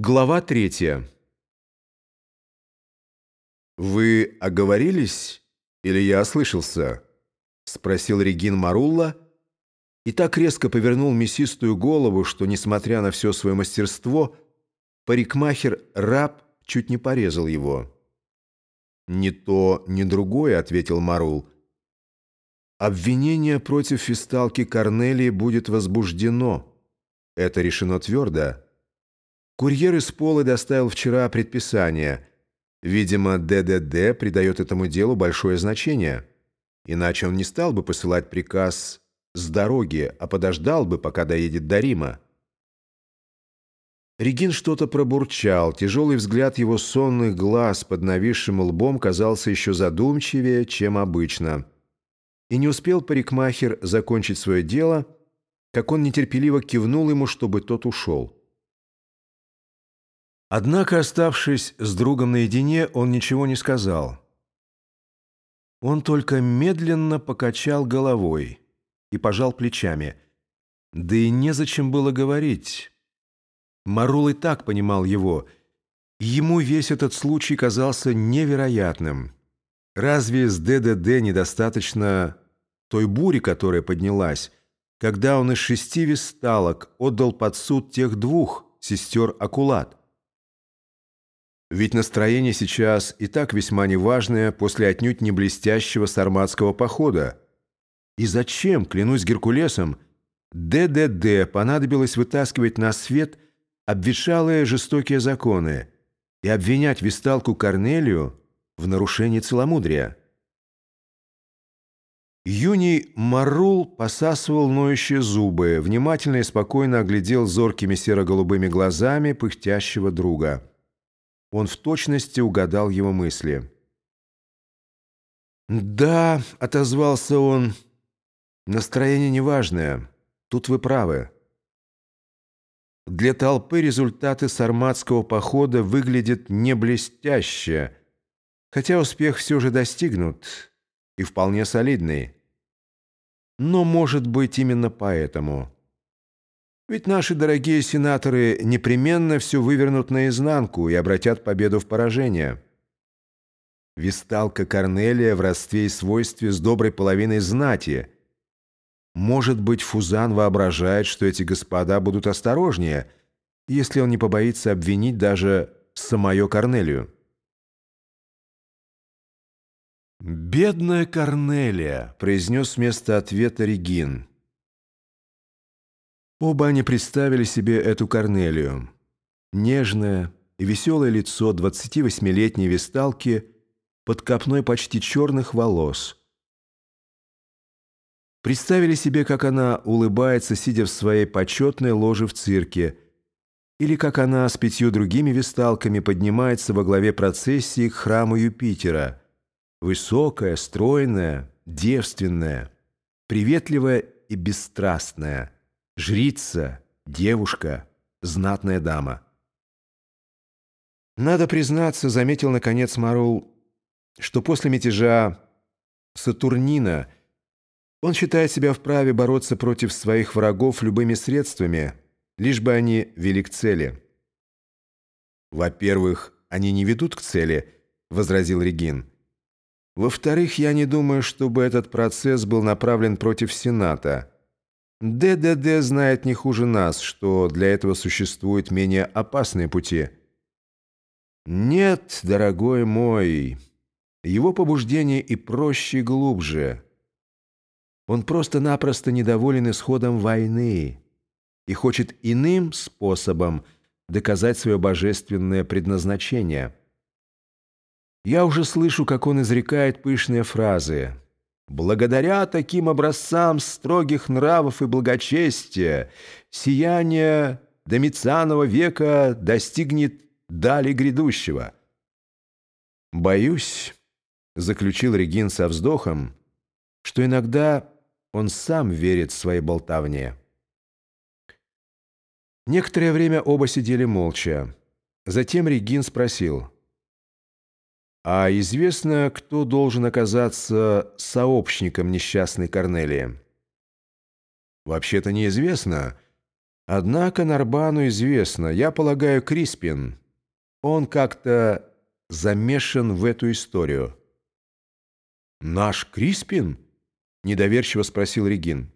Глава третья. «Вы оговорились или я ослышался?» — спросил Регин Марулла и так резко повернул мясистую голову, что, несмотря на все свое мастерство, парикмахер-раб чуть не порезал его. «Ни то, ни другое», — ответил Марул. «Обвинение против фисталки Корнелии будет возбуждено. Это решено твердо». Курьер из Полы доставил вчера предписание. Видимо, ДДД придает этому делу большое значение. Иначе он не стал бы посылать приказ с дороги, а подождал бы, пока доедет до Рима. Регин что-то пробурчал. Тяжелый взгляд его сонных глаз под нависшим лбом казался еще задумчивее, чем обычно. И не успел парикмахер закончить свое дело, как он нетерпеливо кивнул ему, чтобы тот ушел. Однако, оставшись с другом наедине, он ничего не сказал. Он только медленно покачал головой и пожал плечами. Да и незачем было говорить. Марул и так понимал его. Ему весь этот случай казался невероятным. Разве с ДДД недостаточно той бури, которая поднялась, когда он из шести висталок отдал под суд тех двух сестер Акулат? Ведь настроение сейчас и так весьма неважное после отнюдь не блестящего сарматского похода. И зачем, клянусь Геркулесом, ДДД понадобилось вытаскивать на свет обветшалые жестокие законы и обвинять висталку Корнелию в нарушении целомудрия? Юний Марул посасывал ноющие зубы, внимательно и спокойно оглядел зоркими серо-голубыми глазами пыхтящего друга. Он в точности угадал его мысли. «Да», — отозвался он, — «настроение неважное. Тут вы правы». Для толпы результаты сарматского похода выглядят не блестяще, хотя успех все же достигнут и вполне солидный. Но, может быть, именно поэтому... Ведь наши дорогие сенаторы непременно все вывернут наизнанку и обратят победу в поражение. Висталка Корнелия в родстве и свойстве с доброй половиной знати. Может быть, Фузан воображает, что эти господа будут осторожнее, если он не побоится обвинить даже самое Корнелию. «Бедная Корнелия», — произнес вместо ответа Регин. Оба они представили себе эту Корнелию. Нежное и веселое лицо 28-летней весталки под копной почти черных волос. Представили себе, как она улыбается, сидя в своей почетной ложе в цирке, или как она с пятью другими весталками поднимается во главе процессии к храму Юпитера, высокая, стройная, девственная, приветливая и бесстрастная – жрица, девушка, знатная дама. Надо признаться, заметил наконец Марул, что после мятежа Сатурнина он считает себя вправе бороться против своих врагов любыми средствами, лишь бы они вели к цели. «Во-первых, они не ведут к цели», — возразил Регин. «Во-вторых, я не думаю, чтобы этот процесс был направлен против Сената». ДДД знает не хуже нас, что для этого существуют менее опасные пути. Нет, дорогой мой, его побуждение и проще, и глубже. Он просто-напросто недоволен исходом войны и хочет иным способом доказать свое божественное предназначение. Я уже слышу, как он изрекает пышные фразы – Благодаря таким образцам строгих нравов и благочестия сияние Домицианова века достигнет дали грядущего. «Боюсь», — заключил Регин со вздохом, что иногда он сам верит своей болтовне. Некоторое время оба сидели молча. Затем Регин спросил — а известно, кто должен оказаться сообщником несчастной Корнелии? Вообще-то неизвестно. Однако Нарбану известно, я полагаю, Криспин. Он как-то замешан в эту историю. «Наш Криспин?» — недоверчиво спросил Регин.